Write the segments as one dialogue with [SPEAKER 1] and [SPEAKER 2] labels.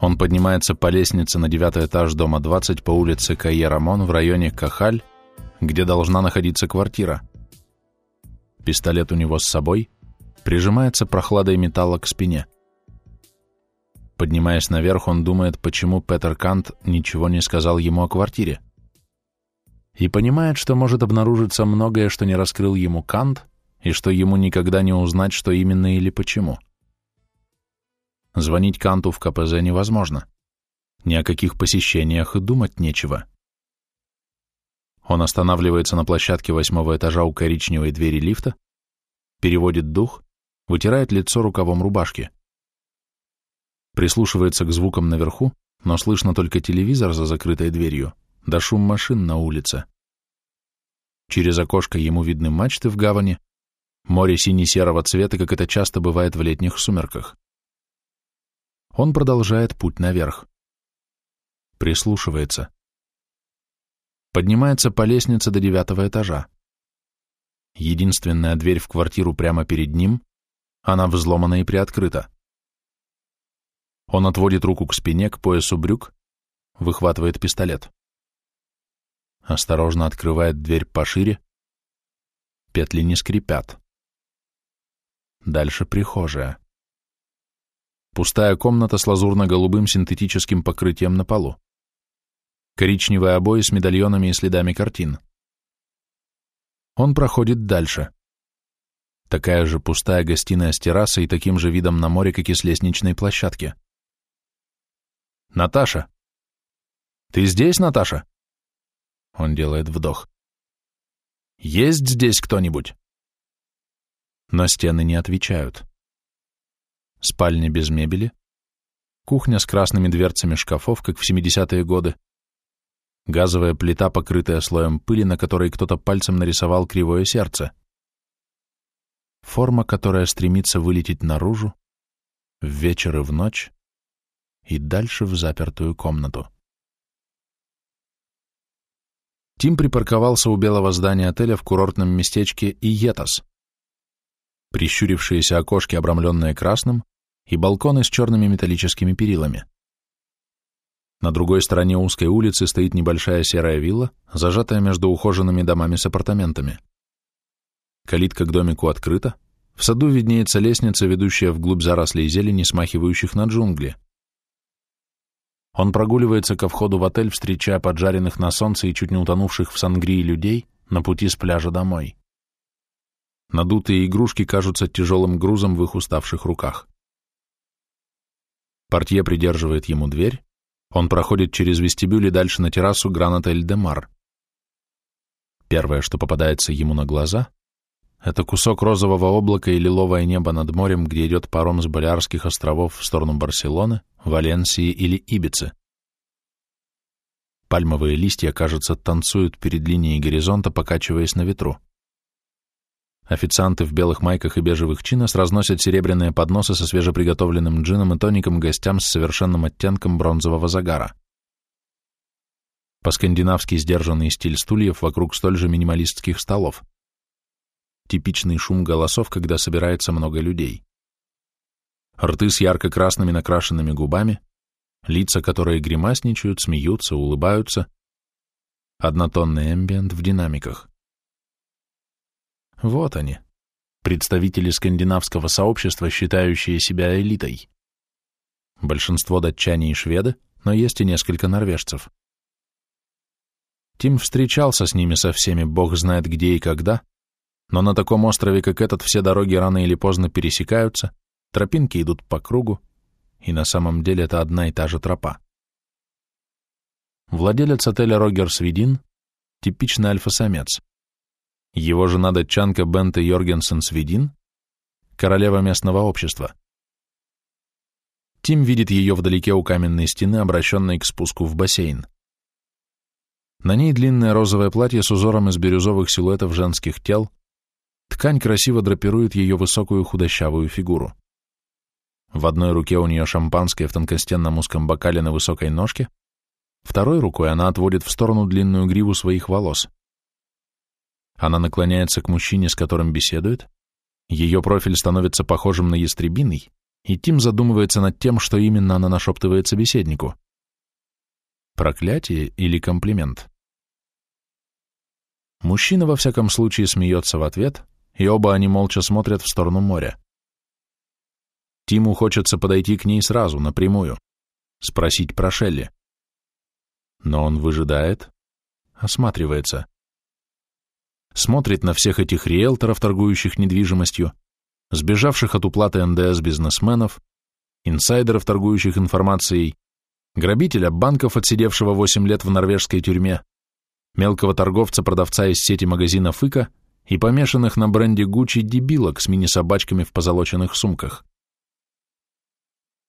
[SPEAKER 1] Он поднимается по лестнице на девятый этаж дома 20 по улице Кайерамон в районе Кахаль, где должна находиться квартира. Пистолет у него с собой, прижимается прохладой металла к спине. Поднимаясь наверх, он думает, почему Петер Кант ничего не сказал ему о квартире. И понимает, что может обнаружиться многое, что не раскрыл ему Кант, и что ему никогда не узнать, что именно или почему. Звонить Канту в КПЗ невозможно. Ни о каких посещениях и думать нечего. Он останавливается на площадке восьмого этажа у коричневой двери лифта, переводит дух, вытирает лицо рукавом рубашки. Прислушивается к звукам наверху, но слышно только телевизор за закрытой дверью, да шум машин на улице. Через окошко ему видны мачты в гавани, море сине-серого цвета, как это часто бывает в летних сумерках. Он продолжает путь наверх. Прислушивается. Поднимается по лестнице до девятого этажа. Единственная дверь в квартиру прямо перед ним, она взломана и приоткрыта. Он отводит руку к спине, к поясу брюк, выхватывает пистолет. Осторожно открывает дверь пошире. Петли не скрипят. Дальше прихожая. Пустая комната с лазурно-голубым синтетическим покрытием на полу. Коричневые обои с медальонами и следами картин. Он проходит дальше. Такая же пустая гостиная с террасой и таким же видом на море, как и с лестничной площадки. «Наташа!» «Ты здесь, Наташа?» Он делает вдох. «Есть здесь кто-нибудь?» Но стены не отвечают спальня без мебели, кухня с красными дверцами шкафов, как в 70-е годы, газовая плита, покрытая слоем пыли, на которой кто-то пальцем нарисовал кривое сердце, форма, которая стремится вылететь наружу, в вечер и в ночь, и дальше в запертую комнату. Тим припарковался у белого здания отеля в курортном местечке Иетас, прищурившиеся окошки, обрамленные красным, и балконы с черными металлическими перилами. На другой стороне узкой улицы стоит небольшая серая вилла, зажатая между ухоженными домами с апартаментами. Калитка к домику открыта, в саду виднеется лестница, ведущая вглубь зарослей зелени, смахивающих на джунгли. Он прогуливается ко входу в отель, встречая поджаренных на солнце и чуть не утонувших в сангрии людей на пути с пляжа домой. Надутые игрушки кажутся тяжелым грузом в их уставших руках. Портье придерживает ему дверь, он проходит через вестибюль и дальше на террасу Гранатель де Мар. Первое, что попадается ему на глаза, это кусок розового облака и лиловое небо над морем, где идет паром с Балиарских островов в сторону Барселоны, Валенсии или Ибицы. Пальмовые листья, кажется, танцуют перед линией горизонта, покачиваясь на ветру. Официанты в белых майках и бежевых чинос разносят серебряные подносы со свежеприготовленным джином и тоником гостям с совершенным оттенком бронзового загара. По-скандинавски сдержанный стиль стульев вокруг столь же минималистских столов. Типичный шум голосов, когда собирается много людей. Рты с ярко-красными накрашенными губами, лица, которые гримасничают, смеются, улыбаются. Однотонный эмбиент в динамиках. Вот они, представители скандинавского сообщества, считающие себя элитой. Большинство датчане и шведы, но есть и несколько норвежцев. Тим встречался с ними со всеми, бог знает где и когда, но на таком острове, как этот, все дороги рано или поздно пересекаются, тропинки идут по кругу, и на самом деле это одна и та же тропа. Владелец отеля Рогер Свидин — типичный альфа-самец. Его жена датчанка Бенте Йоргенсен Свидин, королева местного общества. Тим видит ее вдалеке у каменной стены, обращенной к спуску в бассейн. На ней длинное розовое платье с узором из бирюзовых силуэтов женских тел, ткань красиво драпирует ее высокую худощавую фигуру. В одной руке у нее шампанское в тонкостенном узком бокале на высокой ножке, второй рукой она отводит в сторону длинную гриву своих волос. Она наклоняется к мужчине, с которым беседует. Ее профиль становится похожим на ястребиный, и Тим задумывается над тем, что именно она нашептывает собеседнику. Проклятие или комплимент? Мужчина во всяком случае смеется в ответ, и оба они молча смотрят в сторону моря. Тиму хочется подойти к ней сразу, напрямую, спросить про Шелли. Но он выжидает, осматривается. Смотрит на всех этих риэлторов, торгующих недвижимостью, сбежавших от уплаты НДС бизнесменов, инсайдеров, торгующих информацией, грабителя банков, отсидевшего 8 лет в норвежской тюрьме, мелкого торговца-продавца из сети магазина Фыка и помешанных на бренде Гуччи дебилок с мини-собачками в позолоченных сумках.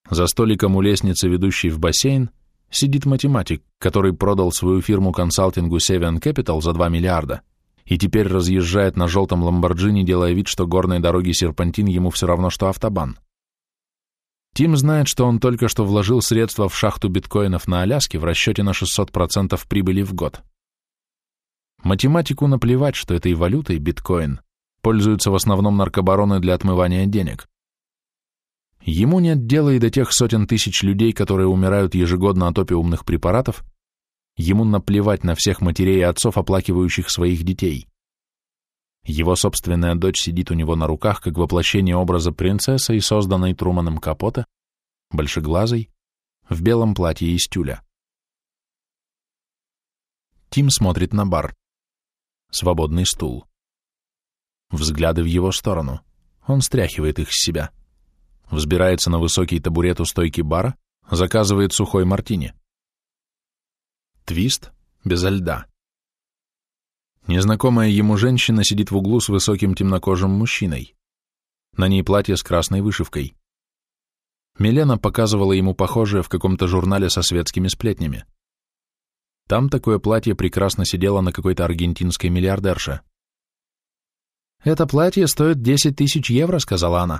[SPEAKER 1] За столиком у лестницы, ведущей в бассейн, сидит математик, который продал свою фирму консалтингу Seven Capital за 2 миллиарда и теперь разъезжает на желтом Ламборджини, делая вид, что горной дороги серпантин ему все равно, что автобан. Тим знает, что он только что вложил средства в шахту биткоинов на Аляске в расчете на 600% прибыли в год. Математику наплевать, что этой валютой биткоин пользуются в основном наркобароны для отмывания денег. Ему нет дела и до тех сотен тысяч людей, которые умирают ежегодно от опиумных препаратов, ему наплевать на всех матерей и отцов, оплакивающих своих детей. Его собственная дочь сидит у него на руках, как воплощение образа принцессы и созданной Труманом Капота, большеглазой, в белом платье из тюля. Тим смотрит на бар. Свободный стул. Взгляды в его сторону. Он стряхивает их с себя. Взбирается на высокий табурет у стойки бара, заказывает сухой мартини. Твист безо льда. Незнакомая ему женщина сидит в углу с высоким темнокожим мужчиной. На ней платье с красной вышивкой. Милена показывала ему похожее в каком-то журнале со светскими сплетнями. Там такое платье прекрасно сидело на какой-то аргентинской миллиардерше. «Это платье стоит 10 тысяч евро», — сказала она.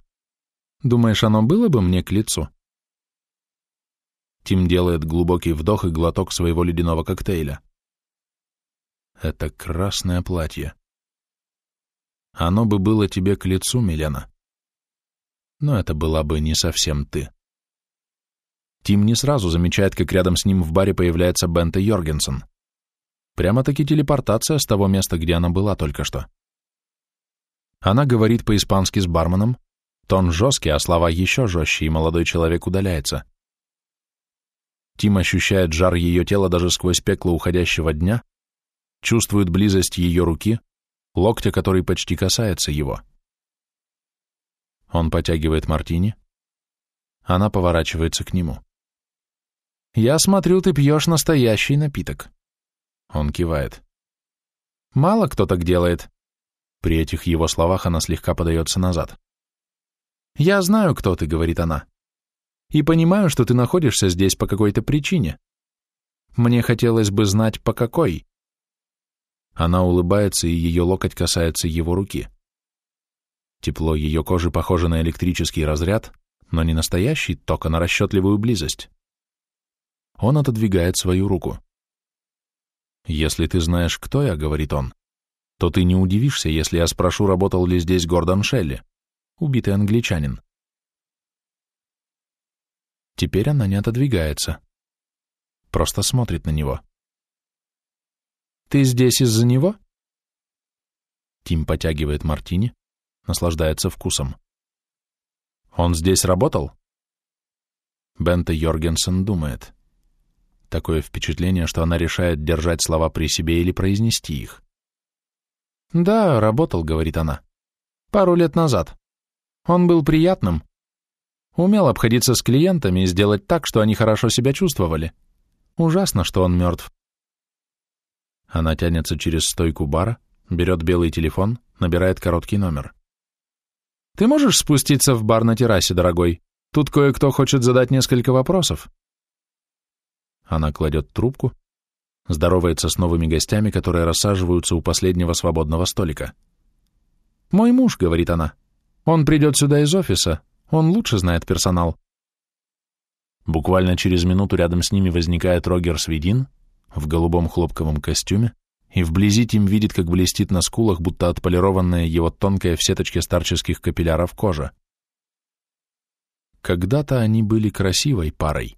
[SPEAKER 1] «Думаешь, оно было бы мне к лицу?» Тим делает глубокий вдох и глоток своего ледяного коктейля. Это красное платье. Оно бы было тебе к лицу, Милена. Но это была бы не совсем ты. Тим не сразу замечает, как рядом с ним в баре появляется Бента Йоргенсен. Прямо-таки телепортация с того места, где она была только что. Она говорит по-испански с барменом, тон жесткий, а слова еще жестче, и молодой человек удаляется. Тим ощущает жар ее тела даже сквозь пекло уходящего дня, чувствует близость ее руки, локтя, который почти касается его. Он потягивает мартини. Она поворачивается к нему. «Я смотрю, ты пьешь настоящий напиток». Он кивает. «Мало кто так делает». При этих его словах она слегка подается назад. «Я знаю, кто ты», — говорит она. «И понимаю, что ты находишься здесь по какой-то причине. Мне хотелось бы знать, по какой». Она улыбается, и ее локоть касается его руки. Тепло ее кожи похоже на электрический разряд, но не настоящий ток, а на расчетливую близость. Он отодвигает свою руку. «Если ты знаешь, кто я», — говорит он, — «то ты не удивишься, если я спрошу, работал ли здесь Гордон Шелли, убитый англичанин». Теперь она не отодвигается. Просто смотрит на него. «Ты здесь из-за него?» Тим потягивает мартини, наслаждается вкусом. «Он здесь работал?» Бента Йоргенсен думает. Такое впечатление, что она решает держать слова при себе или произнести их. «Да, работал», — говорит она. «Пару лет назад. Он был приятным. Умел обходиться с клиентами и сделать так, что они хорошо себя чувствовали. Ужасно, что он мертв». Она тянется через стойку бара, берет белый телефон, набирает короткий номер. «Ты можешь спуститься в бар на террасе, дорогой? Тут кое-кто хочет задать несколько вопросов». Она кладет трубку, здоровается с новыми гостями, которые рассаживаются у последнего свободного столика. «Мой муж», — говорит она, — «он придет сюда из офиса, он лучше знает персонал». Буквально через минуту рядом с ними возникает Рогер Свидин в голубом хлопковом костюме, и вблизи Тим видит, как блестит на скулах, будто отполированная его тонкая в сеточке старческих капилляров кожа. Когда-то они были красивой парой.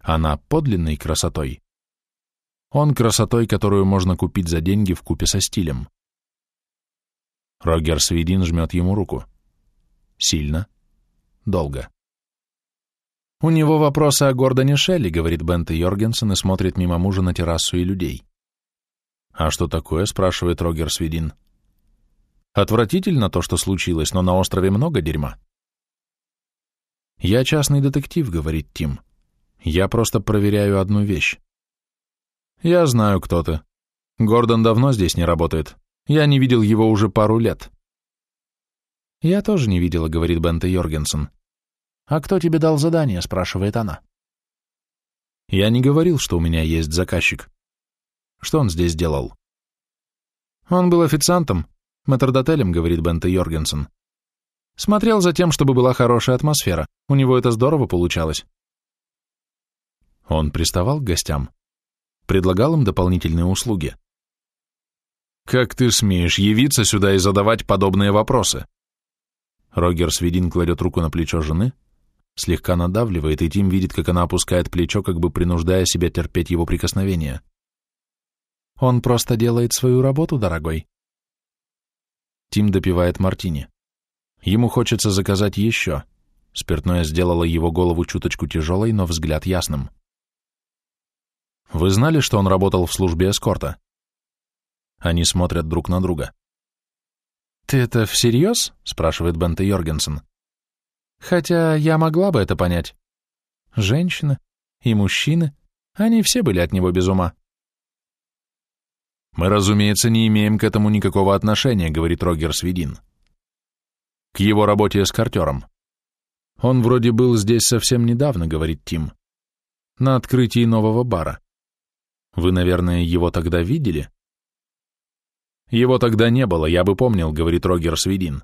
[SPEAKER 1] Она подлинной красотой. Он красотой, которую можно купить за деньги в купе со стилем. Рогер Свидин жмет ему руку. Сильно. Долго. «У него вопросы о Гордоне Шелли», — говорит Бент и Йоргенсен и смотрит мимо мужа на террасу и людей. «А что такое?» — спрашивает Рогер Свидин. «Отвратительно то, что случилось, но на острове много дерьма». «Я частный детектив», — говорит Тим. «Я просто проверяю одну вещь». «Я знаю, кто ты. Гордон давно здесь не работает. Я не видел его уже пару лет». «Я тоже не видела», — говорит Бента Йоргенсен. «А кто тебе дал задание?» — спрашивает она. «Я не говорил, что у меня есть заказчик. Что он здесь делал?» «Он был официантом, метрдотелем», — говорит Бента Йоргенсен. «Смотрел за тем, чтобы была хорошая атмосфера. У него это здорово получалось». Он приставал к гостям, предлагал им дополнительные услуги. «Как ты смеешь явиться сюда и задавать подобные вопросы?» Рогер Свидин кладет руку на плечо жены, слегка надавливает, и Тим видит, как она опускает плечо, как бы принуждая себя терпеть его прикосновение. «Он просто делает свою работу, дорогой». Тим допивает мартини. Ему хочется заказать еще. Спиртное сделало его голову чуточку тяжелой, но взгляд ясным. «Вы знали, что он работал в службе эскорта?» Они смотрят друг на друга. «Ты это всерьез?» — спрашивает Бента Йоргенсен. Хотя я могла бы это понять. Женщины и мужчины, они все были от него без ума. «Мы, разумеется, не имеем к этому никакого отношения», — говорит Рогер Свидин. «К его работе с картером. Он вроде был здесь совсем недавно», — говорит Тим. «На открытии нового бара. Вы, наверное, его тогда видели?» «Его тогда не было, я бы помнил», — говорит Рогер Свидин.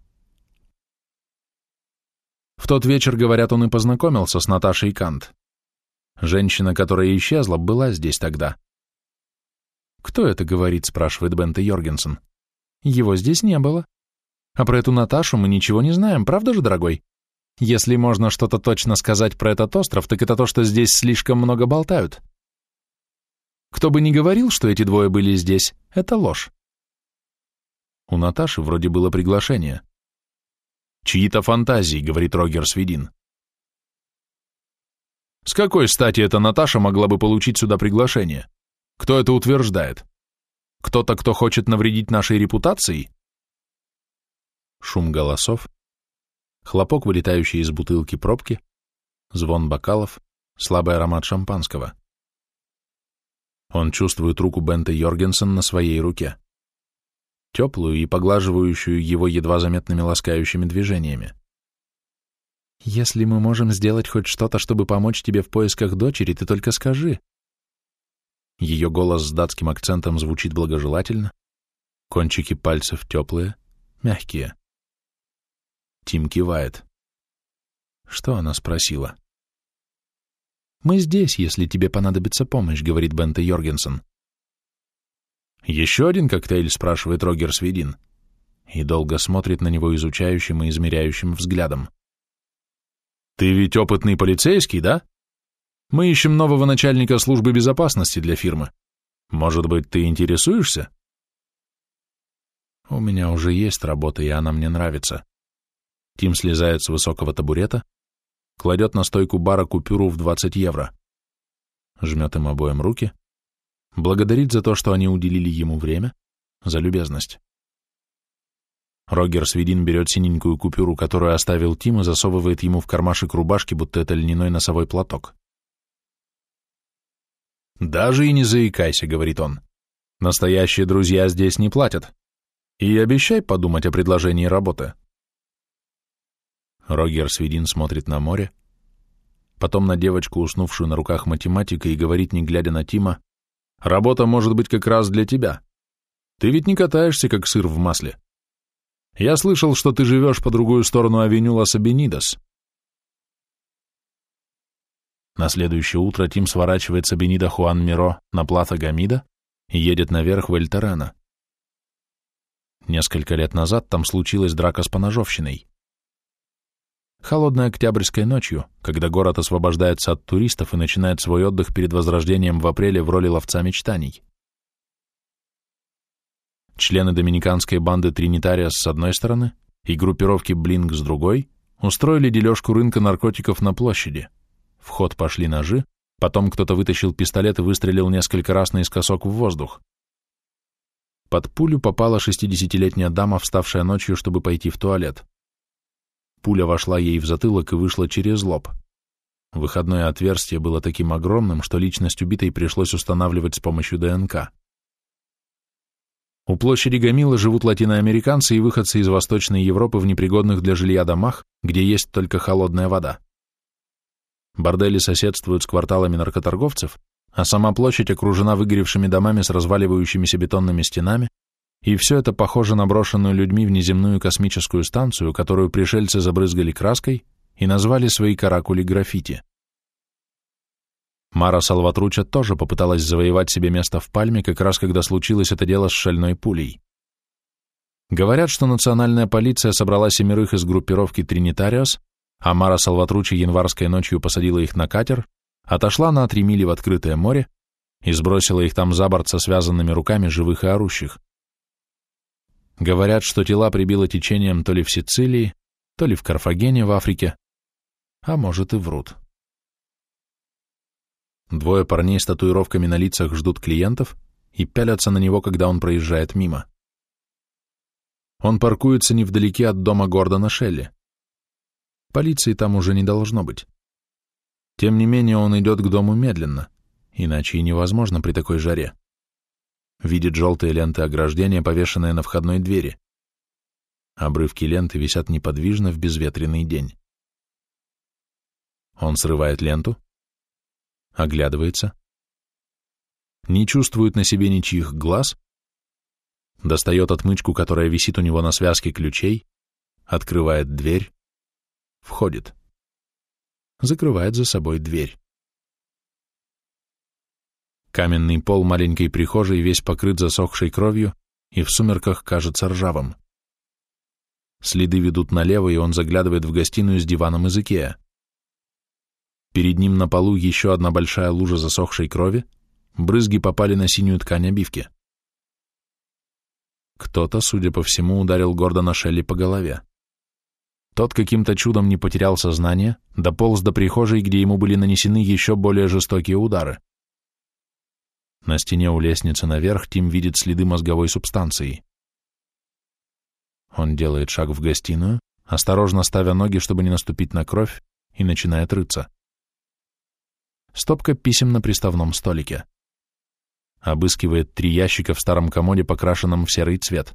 [SPEAKER 1] В тот вечер, говорят, он и познакомился с Наташей Кант. Женщина, которая исчезла, была здесь тогда. «Кто это говорит?» — спрашивает Бента Йоргенсен. «Его здесь не было. А про эту Наташу мы ничего не знаем, правда же, дорогой? Если можно что-то точно сказать про этот остров, так это то, что здесь слишком много болтают. Кто бы ни говорил, что эти двое были здесь, это ложь. У Наташи вроде было приглашение. Чьи-то фантазии, говорит Рогер Свидин. С какой стати эта Наташа могла бы получить сюда приглашение? Кто это утверждает? Кто-то, кто хочет навредить нашей репутации? Шум голосов, хлопок, вылетающий из бутылки пробки, звон бокалов, слабый аромат шампанского. Он чувствует руку Бента Йоргенсен на своей руке теплую и поглаживающую его едва заметными ласкающими движениями. «Если мы можем сделать хоть что-то, чтобы помочь тебе в поисках дочери, ты только скажи». Ее голос с датским акцентом звучит благожелательно, кончики пальцев теплые, мягкие. Тим кивает. Что она спросила? «Мы здесь, если тебе понадобится помощь», — говорит Бента Йоргенсен. «Еще один коктейль?» — спрашивает Рогер Свидин. И долго смотрит на него изучающим и измеряющим взглядом. «Ты ведь опытный полицейский, да? Мы ищем нового начальника службы безопасности для фирмы. Может быть, ты интересуешься?» «У меня уже есть работа, и она мне нравится». Тим слезает с высокого табурета, кладет на стойку бара купюру в 20 евро, жмет им обоим руки, благодарит за то, что они уделили ему время, за любезность. Рогер Свидин берет синенькую купюру, которую оставил Тим, и засовывает ему в кармашек рубашки, будто это льняной носовой платок. «Даже и не заикайся», — говорит он. «Настоящие друзья здесь не платят. И обещай подумать о предложении работы». Рогер Свидин смотрит на море, потом на девочку, уснувшую на руках математика, и говорит, не глядя на Тима, Работа может быть как раз для тебя. Ты ведь не катаешься, как сыр в масле. Я слышал, что ты живешь по другую сторону авеню Лас-Абенидос. На следующее утро Тим сворачивает с Абенида Хуан Миро на Плата Гамида и едет наверх в Эльтерана. Несколько лет назад там случилась драка с поножовщиной. Холодной октябрьской ночью, когда город освобождается от туристов и начинает свой отдых перед возрождением в апреле в роли ловца мечтаний. Члены доминиканской банды Тринитариас с одной стороны и группировки Блинк с другой устроили дележку рынка наркотиков на площади. В ход пошли ножи, потом кто-то вытащил пистолет и выстрелил несколько раз наискосок в воздух. Под пулю попала 60-летняя дама, вставшая ночью, чтобы пойти в туалет. Пуля вошла ей в затылок и вышла через лоб. Выходное отверстие было таким огромным, что личность убитой пришлось устанавливать с помощью ДНК. У площади Гамила живут латиноамериканцы и выходцы из Восточной Европы в непригодных для жилья домах, где есть только холодная вода. Бордели соседствуют с кварталами наркоторговцев, а сама площадь окружена выгоревшими домами с разваливающимися бетонными стенами, и все это похоже на брошенную людьми внеземную космическую станцию, которую пришельцы забрызгали краской и назвали свои каракули граффити. Мара Салватруча тоже попыталась завоевать себе место в Пальме, как раз когда случилось это дело с шальной пулей. Говорят, что национальная полиция собрала семерых из группировки Тринитариос, а Мара Салватручи январской ночью посадила их на катер, отошла на три мили в открытое море и сбросила их там за борт со связанными руками живых и орущих. Говорят, что тела прибило течением то ли в Сицилии, то ли в Карфагене в Африке, а может и врут. Двое парней с татуировками на лицах ждут клиентов и пялятся на него, когда он проезжает мимо. Он паркуется невдалеке от дома Гордона Шелли. Полиции там уже не должно быть. Тем не менее он идет к дому медленно, иначе и невозможно при такой жаре. Видит желтые ленты ограждения, повешенные на входной двери. Обрывки ленты висят неподвижно в безветренный день. Он срывает ленту, оглядывается, не чувствует на себе ничьих глаз, достает отмычку, которая висит у него на связке ключей, открывает дверь, входит, закрывает за собой дверь. Каменный пол маленькой прихожей весь покрыт засохшей кровью и в сумерках кажется ржавым. Следы ведут налево, и он заглядывает в гостиную с диваном из Икеа. Перед ним на полу еще одна большая лужа засохшей крови, брызги попали на синюю ткань обивки. Кто-то, судя по всему, ударил Гордона Шелли по голове. Тот каким-то чудом не потерял сознание, дополз до прихожей, где ему были нанесены еще более жестокие удары. На стене у лестницы наверх Тим видит следы мозговой субстанции. Он делает шаг в гостиную, осторожно ставя ноги, чтобы не наступить на кровь, и начинает рыться стопка писем на приставном столике. Обыскивает три ящика в старом комоде, покрашенном в серый цвет.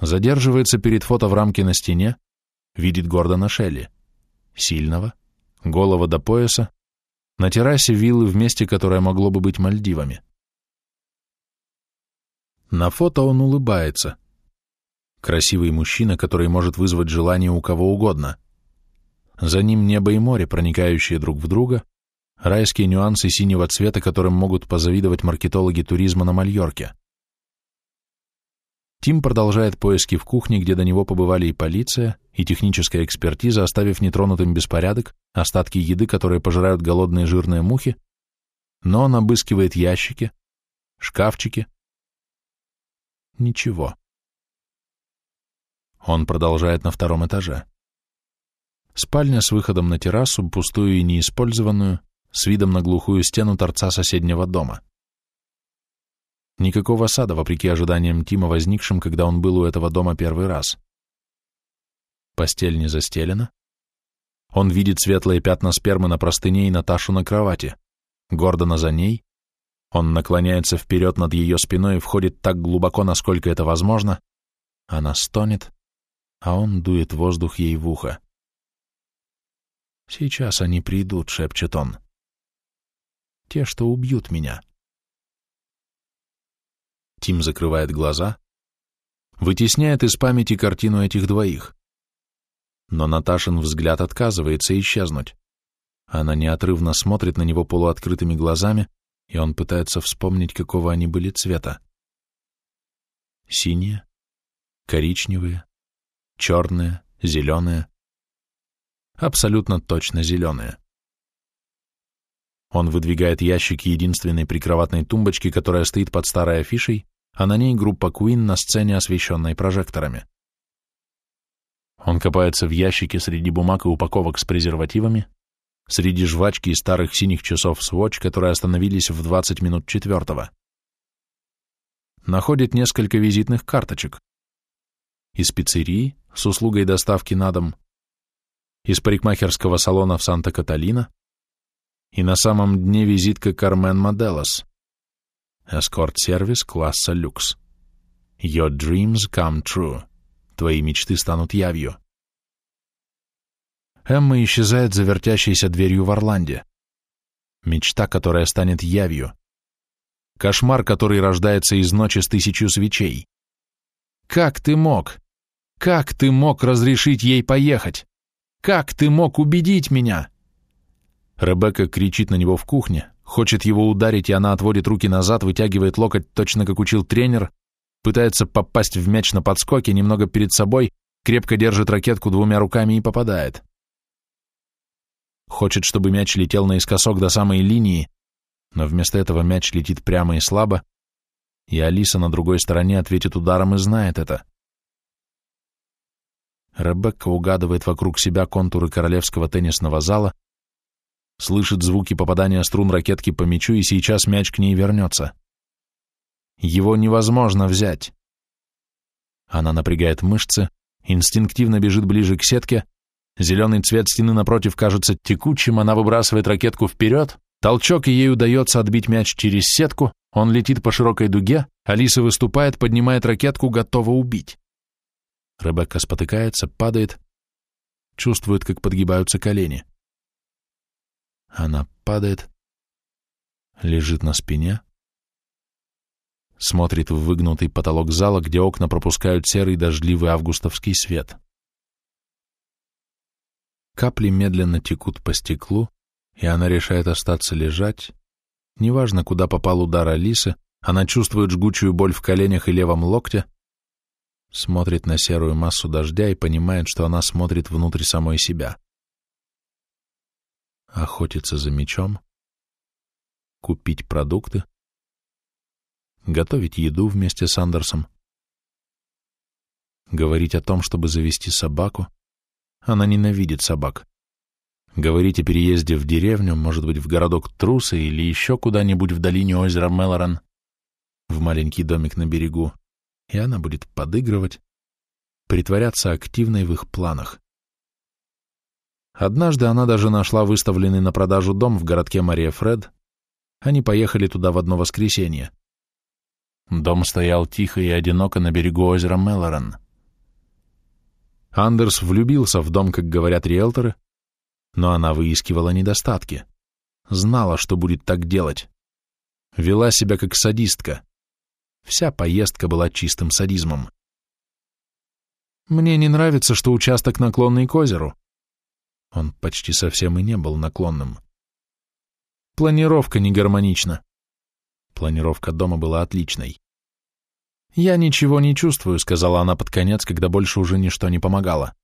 [SPEAKER 1] Задерживается перед фото в рамке на стене, видит Гордона Шелли. Сильного, голого до пояса, на террасе виллы в месте, которое могло бы быть Мальдивами. На фото он улыбается. Красивый мужчина, который может вызвать желание у кого угодно. За ним небо и море, проникающие друг в друга, райские нюансы синего цвета, которым могут позавидовать маркетологи туризма на Мальорке. Тим продолжает поиски в кухне, где до него побывали и полиция, и техническая экспертиза, оставив нетронутым беспорядок, остатки еды, которые пожирают голодные жирные мухи, но он обыскивает ящики, шкафчики. Ничего. Он продолжает на втором этаже. Спальня с выходом на террасу, пустую и неиспользованную, с видом на глухую стену торца соседнего дома. Никакого сада, вопреки ожиданиям Тима, возникшим, когда он был у этого дома первый раз. Постель не застелена. Он видит светлые пятна спермы на простыне и Наташу на кровати. Гордона за ней. Он наклоняется вперед над ее спиной и входит так глубоко, насколько это возможно. Она стонет, а он дует воздух ей в ухо. «Сейчас они придут», — шепчет он те, что убьют меня. Тим закрывает глаза, вытесняет из памяти картину этих двоих. Но Наташин взгляд отказывается исчезнуть. Она неотрывно смотрит на него полуоткрытыми глазами, и он пытается вспомнить, какого они были цвета. Синие, коричневые, черные, зеленые. абсолютно точно зеленые. Он выдвигает ящики единственной прикроватной тумбочки, которая стоит под старой афишей, а на ней группа Queen на сцене, освещенной прожекторами. Он копается в ящике среди бумаг и упаковок с презервативами, среди жвачки и старых синих часов Swatch, которые остановились в 20 минут четвертого. Находит несколько визитных карточек. Из пиццерии с услугой доставки на дом, из парикмахерского салона в Санта-Каталина и на самом дне визитка Кармен Моделос. Эскорт-сервис класса люкс. Your dreams come true. Твои мечты станут явью. Эмма исчезает за вертящейся дверью в Орланде. Мечта, которая станет явью. Кошмар, который рождается из ночи с тысячу свечей. Как ты мог? Как ты мог разрешить ей поехать? Как ты мог убедить меня? Ребекка кричит на него в кухне, хочет его ударить, и она отводит руки назад, вытягивает локоть, точно как учил тренер, пытается попасть в мяч на подскоке, немного перед собой, крепко держит ракетку двумя руками и попадает. Хочет, чтобы мяч летел наискосок до самой линии, но вместо этого мяч летит прямо и слабо, и Алиса на другой стороне ответит ударом и знает это. Ребекка угадывает вокруг себя контуры королевского теннисного зала, слышит звуки попадания струн ракетки по мячу, и сейчас мяч к ней вернется. Его невозможно взять. Она напрягает мышцы, инстинктивно бежит ближе к сетке, Зеленый цвет стены напротив кажется текучим, она выбрасывает ракетку вперед, толчок, и ей удается отбить мяч через сетку, он летит по широкой дуге, Алиса выступает, поднимает ракетку, готова убить. Ребекка спотыкается, падает, чувствует, как подгибаются колени. Она падает, лежит на спине, смотрит в выгнутый потолок зала, где окна пропускают серый дождливый августовский свет. Капли медленно текут по стеклу, и она решает остаться лежать. Неважно, куда попал удар Алисы, она чувствует жгучую боль в коленях и левом локте, смотрит на серую массу дождя и понимает, что она смотрит внутрь самой себя. Охотиться за мечом, купить продукты, готовить еду вместе с Андерсом, говорить о том, чтобы завести собаку, она ненавидит собак. Говорить о переезде в деревню, может быть, в городок Трусы или еще куда-нибудь в долине озера Мелоран, в маленький домик на берегу, и она будет подыгрывать, притворяться активной в их планах. Однажды она даже нашла выставленный на продажу дом в городке Мария Фред. Они поехали туда в одно воскресенье. Дом стоял тихо и одиноко на берегу озера Мелоран. Андерс влюбился в дом, как говорят риэлторы, но она выискивала недостатки, знала, что будет так делать, вела себя как садистка. Вся поездка была чистым садизмом. «Мне не нравится, что участок наклонный к озеру». Он почти совсем и не был наклонным. «Планировка не гармонична». Планировка дома была отличной. «Я ничего не чувствую», — сказала она под конец, когда больше уже ничто не помогало.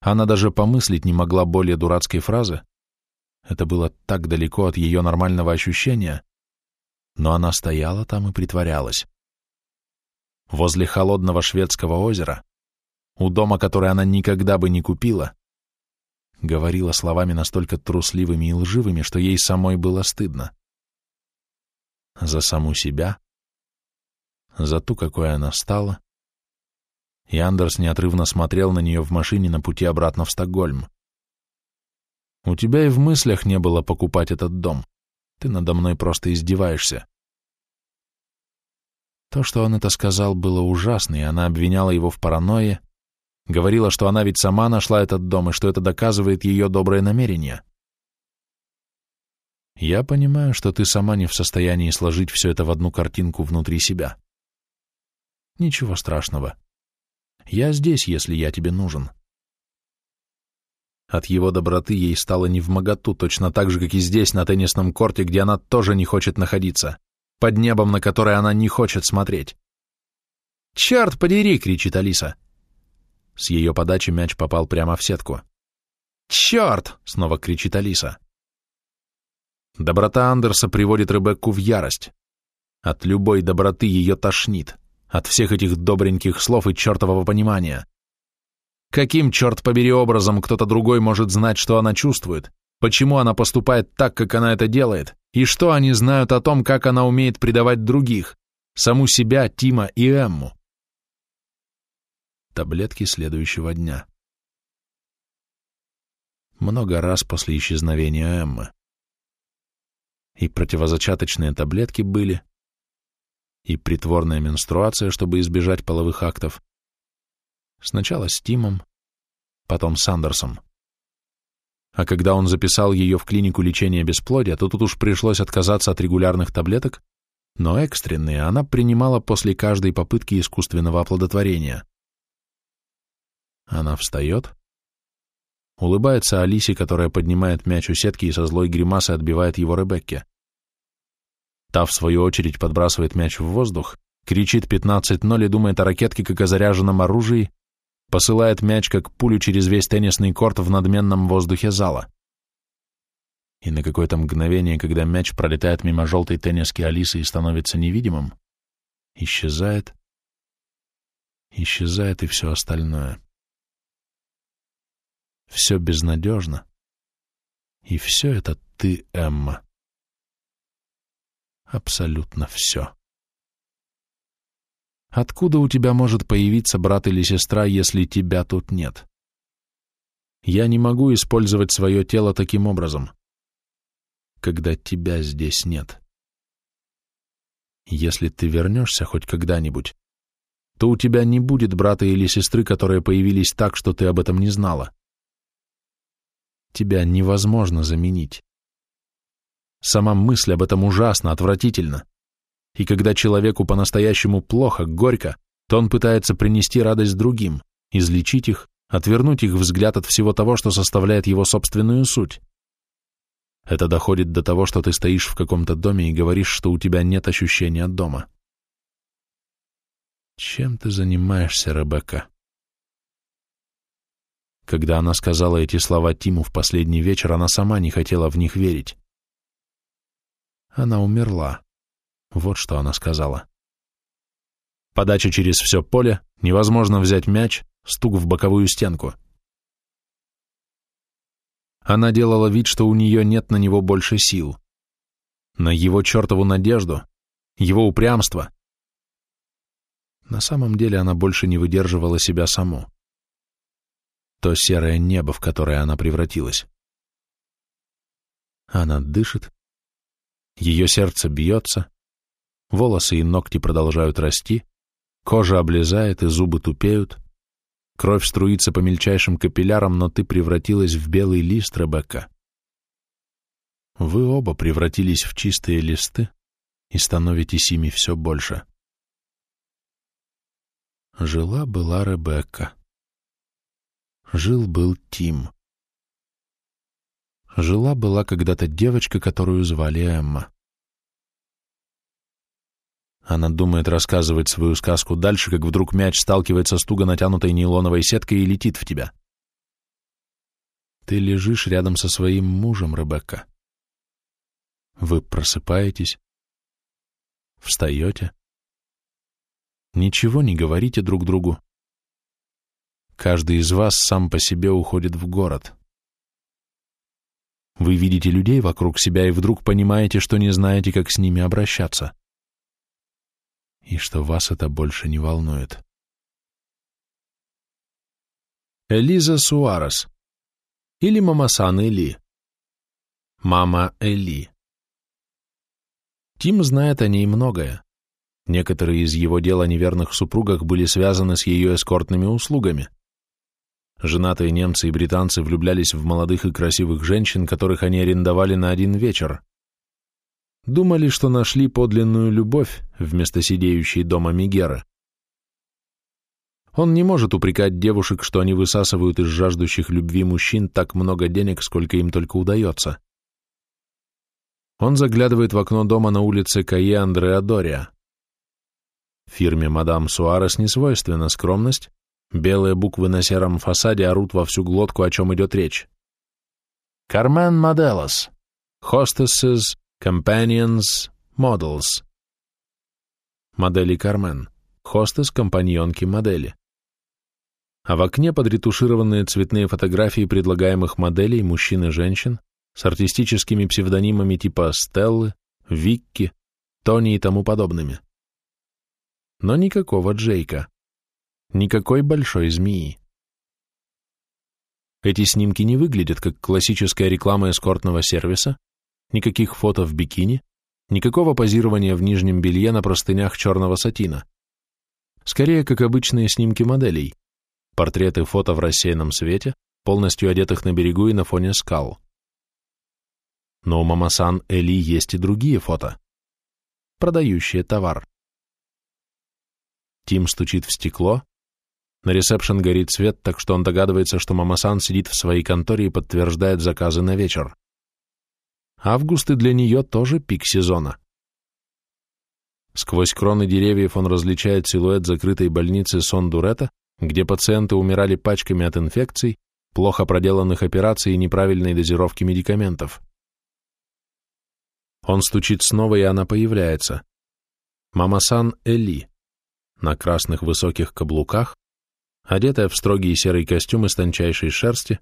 [SPEAKER 1] Она даже помыслить не могла более дурацкой фразы. Это было так далеко от ее нормального ощущения, но она стояла там и притворялась. Возле холодного шведского озера, у дома, который она никогда бы не купила, говорила словами настолько трусливыми и лживыми, что ей самой было стыдно. За саму себя за ту, какой она стала, и Андерс неотрывно смотрел на нее в машине на пути обратно в Стокгольм. «У тебя и в мыслях не было покупать этот дом. Ты надо мной просто издеваешься». То, что он это сказал, было ужасно, и она обвиняла его в паранойе, говорила, что она ведь сама нашла этот дом, и что это доказывает ее доброе намерение. Я понимаю, что ты сама не в состоянии сложить все это в одну картинку внутри себя. Ничего страшного. Я здесь, если я тебе нужен. От его доброты ей стало не в моготу, точно так же, как и здесь, на теннисном корте, где она тоже не хочет находиться, под небом, на которое она не хочет смотреть. «Черт подери!» — кричит Алиса. С ее подачи мяч попал прямо в сетку. черт!» — снова кричит Алиса. Доброта Андерса приводит Ребекку в ярость. От любой доброты ее тошнит, от всех этих добреньких слов и чертового понимания. Каким, черт побери, образом кто-то другой может знать, что она чувствует, почему она поступает так, как она это делает, и что они знают о том, как она умеет предавать других, саму себя, Тима и Эмму? Таблетки следующего дня. Много раз после исчезновения Эммы. И противозачаточные таблетки были, и притворная менструация, чтобы избежать половых актов. Сначала с Тимом, потом с Андерсом. А когда он записал ее в клинику лечения бесплодия, то тут уж пришлось отказаться от регулярных таблеток, но экстренные она принимала после каждой попытки искусственного оплодотворения. Она встает, улыбается Алисе, которая поднимает мяч у сетки и со злой гримасой отбивает его Ребекке. Та, в свою очередь, подбрасывает мяч в воздух, кричит 15-0 и думает о ракетке как о заряженном оружии, посылает мяч как пулю через весь теннисный корт в надменном воздухе зала. И на какое-то мгновение, когда мяч пролетает мимо желтой тенниски Алисы и становится невидимым, исчезает, исчезает и все остальное. Все безнадежно. И все это ты, Эмма. Абсолютно все. Откуда у тебя может появиться брат или сестра, если тебя тут нет? Я не могу использовать свое тело таким образом, когда тебя здесь нет. Если ты вернешься хоть когда-нибудь, то у тебя не будет брата или сестры, которые появились так, что ты об этом не знала. Тебя невозможно заменить. Сама мысль об этом ужасно, отвратительно. И когда человеку по-настоящему плохо, горько, то он пытается принести радость другим, излечить их, отвернуть их взгляд от всего того, что составляет его собственную суть. Это доходит до того, что ты стоишь в каком-то доме и говоришь, что у тебя нет ощущения дома. Чем ты занимаешься, Ребекка? Когда она сказала эти слова Тиму в последний вечер, она сама не хотела в них верить. Она умерла. Вот что она сказала. Подача через все поле, невозможно взять мяч, стук в боковую стенку. Она делала вид, что у нее нет на него больше сил. На его чертову надежду, его упрямство. На самом деле она больше не выдерживала себя саму то серое небо, в которое она превратилась. Она дышит, ее сердце бьется, волосы и ногти продолжают расти, кожа облезает и зубы тупеют, кровь струится по мельчайшим капиллярам, но ты превратилась в белый лист, Ребекка. Вы оба превратились в чистые листы и становитесь ими все больше. Жила-была Ребекка. Жил-был Тим. Жила-была когда-то девочка, которую звали Эмма. Она думает рассказывать свою сказку дальше, как вдруг мяч сталкивается с туго натянутой нейлоновой сеткой и летит в тебя. Ты лежишь рядом со своим мужем, Ребекка. Вы просыпаетесь, встаете, ничего не говорите друг другу, Каждый из вас сам по себе уходит в город. Вы видите людей вокруг себя и вдруг понимаете, что не знаете, как с ними обращаться. И что вас это больше не волнует. Элиза Суарес или Мамасан Эли. Мама Эли. Тим знает о ней многое. Некоторые из его дел о неверных супругах были связаны с ее эскортными услугами. Женатые немцы и британцы влюблялись в молодых и красивых женщин, которых они арендовали на один вечер. Думали, что нашли подлинную любовь вместо сидеющей дома Мигера. Он не может упрекать девушек, что они высасывают из жаждущих любви мужчин так много денег, сколько им только удается. Он заглядывает в окно дома на улице Кае Андреа Дория. Фирме мадам Суарес не свойственна скромность, Белые буквы на сером фасаде орут во всю глотку, о чем идет речь. Carmen Modelos. Hostesses, Companions, Models. Модели Кармен. Хостес, компаньонки, модели. А в окне подретушированные цветные фотографии предлагаемых моделей мужчин и женщин с артистическими псевдонимами типа Стеллы, Викки, Тони и тому подобными. Но никакого Джейка. Никакой большой змеи. Эти снимки не выглядят как классическая реклама эскортного сервиса, никаких фото в бикини, никакого позирования в нижнем белье на простынях черного сатина. Скорее, как обычные снимки моделей, портреты фото в рассеянном свете, полностью одетых на берегу и на фоне скал. Но у Мамасан Эли есть и другие фото, продающие товар. Тим стучит в стекло, на ресепшн горит свет, так что он догадывается, что Мамасан сидит в своей конторе и подтверждает заказы на вечер. Август и для нее тоже пик сезона. Сквозь кроны деревьев он различает силуэт закрытой больницы Сон-Дурета, где пациенты умирали пачками от инфекций, плохо проделанных операций и неправильной дозировки медикаментов. Он стучит снова, и она появляется. Мамасан Эли на красных высоких каблуках, одетая в строгий серый костюм из тончайшей шерсти,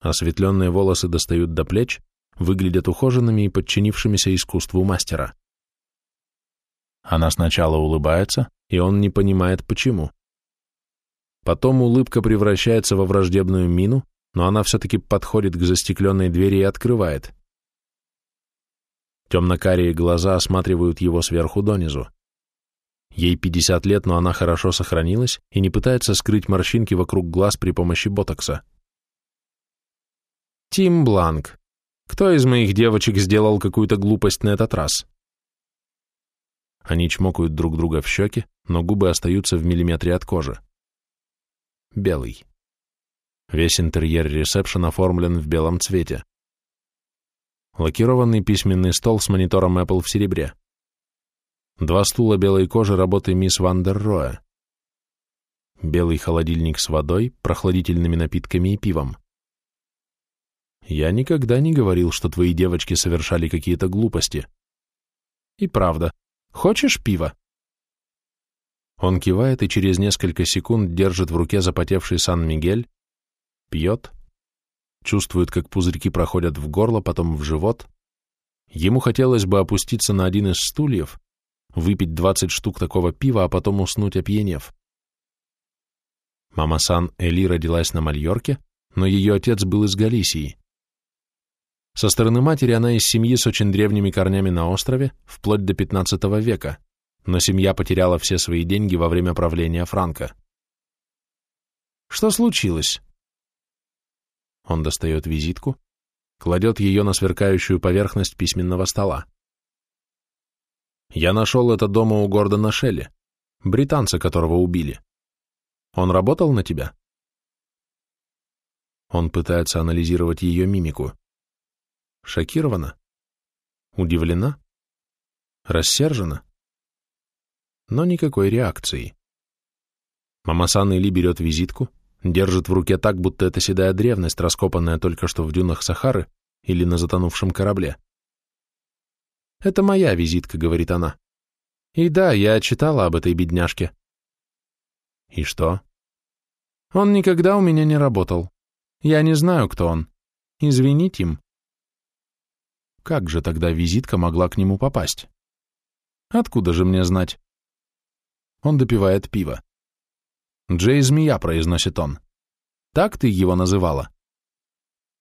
[SPEAKER 1] осветленные волосы достают до плеч, выглядят ухоженными и подчинившимися искусству мастера. Она сначала улыбается, и он не понимает, почему. Потом улыбка превращается во враждебную мину, но она все-таки подходит к застекленной двери и открывает. Темно-карие глаза осматривают его сверху донизу. Ей 50 лет, но она хорошо сохранилась и не пытается скрыть морщинки вокруг глаз при помощи ботокса. Тим Бланк. Кто из моих девочек сделал какую-то глупость на этот раз? Они чмокают друг друга в щеки, но губы остаются в миллиметре от кожи. Белый. Весь интерьер ресепшн оформлен в белом цвете. Лакированный письменный стол с монитором Apple в серебре. Два стула белой кожи работы Мис ван дер Роэ. Белый холодильник с водой, прохладительными напитками и пивом. Я никогда не говорил, что твои девочки совершали какие-то глупости. И правда. Хочешь пива? Он кивает и через несколько секунд держит в руке запотевший Сан-Мигель, пьет, чувствует, как пузырьки проходят в горло, потом в живот. Ему хотелось бы опуститься на один из стульев, выпить 20 штук такого пива, а потом уснуть опьянев. Мама Сан Эли родилась на Мальорке, но ее отец был из Галисии. Со стороны матери она из семьи с очень древними корнями на острове, вплоть до 15 века, но семья потеряла все свои деньги во время правления Франка. «Что случилось?» Он достает визитку, кладет ее на сверкающую поверхность письменного стола. Я нашел это дома у Гордона Шелли, британца, которого убили. Он работал на тебя? Он пытается анализировать ее мимику. Шокирована? Удивлена? Рассержена? Но никакой реакции. Мамасан Или берет визитку, держит в руке так, будто это седая древность, раскопанная только что в дюнах Сахары или на затонувшем корабле. «Это моя визитка», — говорит она. «И да, я читала об этой бедняжке». «И что?» «Он никогда у меня не работал. Я не знаю, кто он. Извините им». Как же тогда визитка могла к нему попасть? Откуда же мне знать? Он допивает пиво. «Джей Змея», — произносит он. «Так ты его называла?»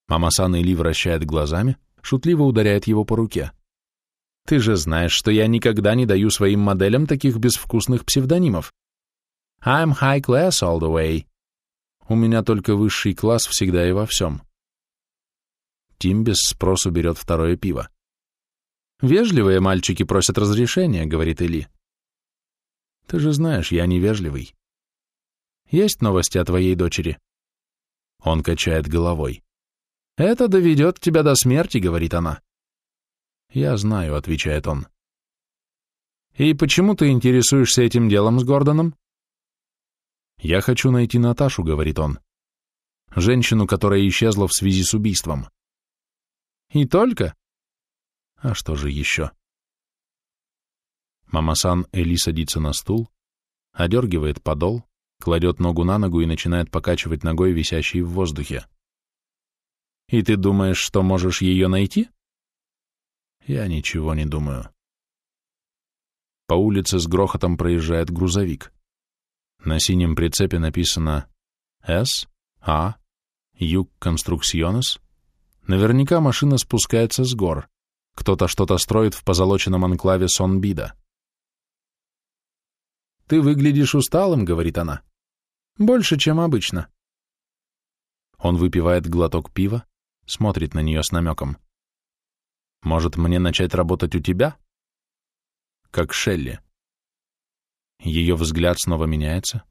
[SPEAKER 1] Мама Сан Или вращает глазами, шутливо ударяет его по руке. Ты же знаешь, что я никогда не даю своим моделям таких безвкусных псевдонимов. I'm high class all the way. У меня только высший класс всегда и во всем. Тим без спросу берет второе пиво. «Вежливые мальчики просят разрешения», — говорит Эли. «Ты же знаешь, я невежливый. Есть новости о твоей дочери?» Он качает головой. «Это доведет тебя до смерти», — говорит она. «Я знаю», — отвечает он. «И почему ты интересуешься этим делом с Гордоном?» «Я хочу найти Наташу», — говорит он. «Женщину, которая исчезла в связи с убийством.
[SPEAKER 2] И только?
[SPEAKER 1] А что же еще? Мамасан Эли садится на стул, одергивает подол, кладет ногу на ногу и начинает покачивать ногой, висящей в воздухе.
[SPEAKER 2] И ты думаешь, что можешь ее найти?
[SPEAKER 1] Я ничего не думаю. По улице с грохотом проезжает грузовик. На синем прицепе написано «С. А. Юг Конструкционес». Наверняка машина спускается с гор. Кто-то что-то строит в позолоченном анклаве Сонбида.
[SPEAKER 2] «Ты выглядишь усталым», — говорит она. «Больше, чем обычно».
[SPEAKER 1] Он выпивает глоток пива, смотрит на нее с намеком. «Может, мне начать работать у тебя?» как Шелли. Ее взгляд снова меняется,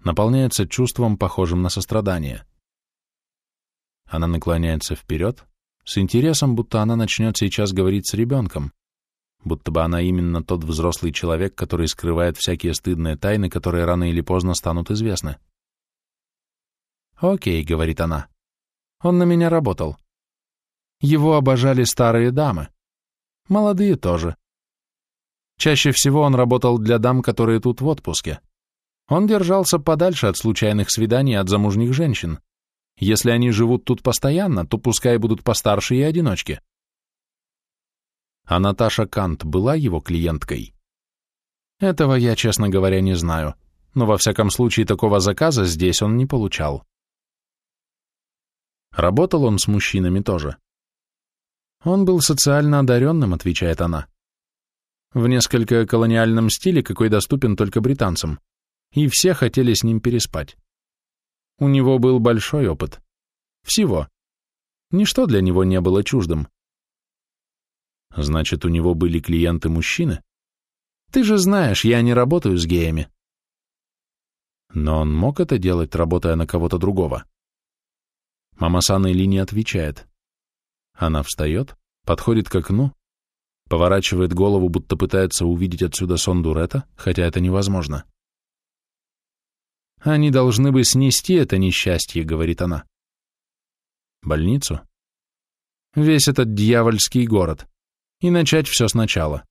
[SPEAKER 1] наполняется чувством, похожим на сострадание. Она наклоняется вперед, с интересом, будто она начнет сейчас говорить с ребенком, будто бы она именно тот взрослый человек, который скрывает всякие стыдные тайны, которые рано или поздно станут известны.
[SPEAKER 2] «Окей», — говорит она, — «он на меня работал. Его обожали старые дамы. Молодые тоже. Чаще всего он работал для дам, которые тут в отпуске. Он держался подальше от случайных свиданий от замужних женщин. Если они живут тут постоянно, то пускай будут постарше и одиночки.
[SPEAKER 1] А Наташа Кант была его клиенткой?
[SPEAKER 2] Этого я, честно говоря, не знаю, но во всяком случае такого заказа здесь он не получал.
[SPEAKER 1] Работал он с мужчинами тоже?
[SPEAKER 2] Он был социально одаренным, отвечает она в несколько колониальном стиле, какой доступен только британцам, и все хотели с ним переспать. У него был большой опыт. Всего. Ничто для него не было чуждым.
[SPEAKER 1] Значит, у него были клиенты-мужчины?
[SPEAKER 2] Ты же знаешь, я не работаю с геями.
[SPEAKER 1] Но он мог это делать, работая на кого-то другого? Мама Или не отвечает. Она встает, подходит к окну, Поворачивает голову, будто пытается увидеть отсюда сон Дурета, хотя это невозможно.
[SPEAKER 2] «Они должны бы снести это несчастье», — говорит она.
[SPEAKER 1] «Больницу?»
[SPEAKER 2] «Весь этот дьявольский город. И начать все сначала.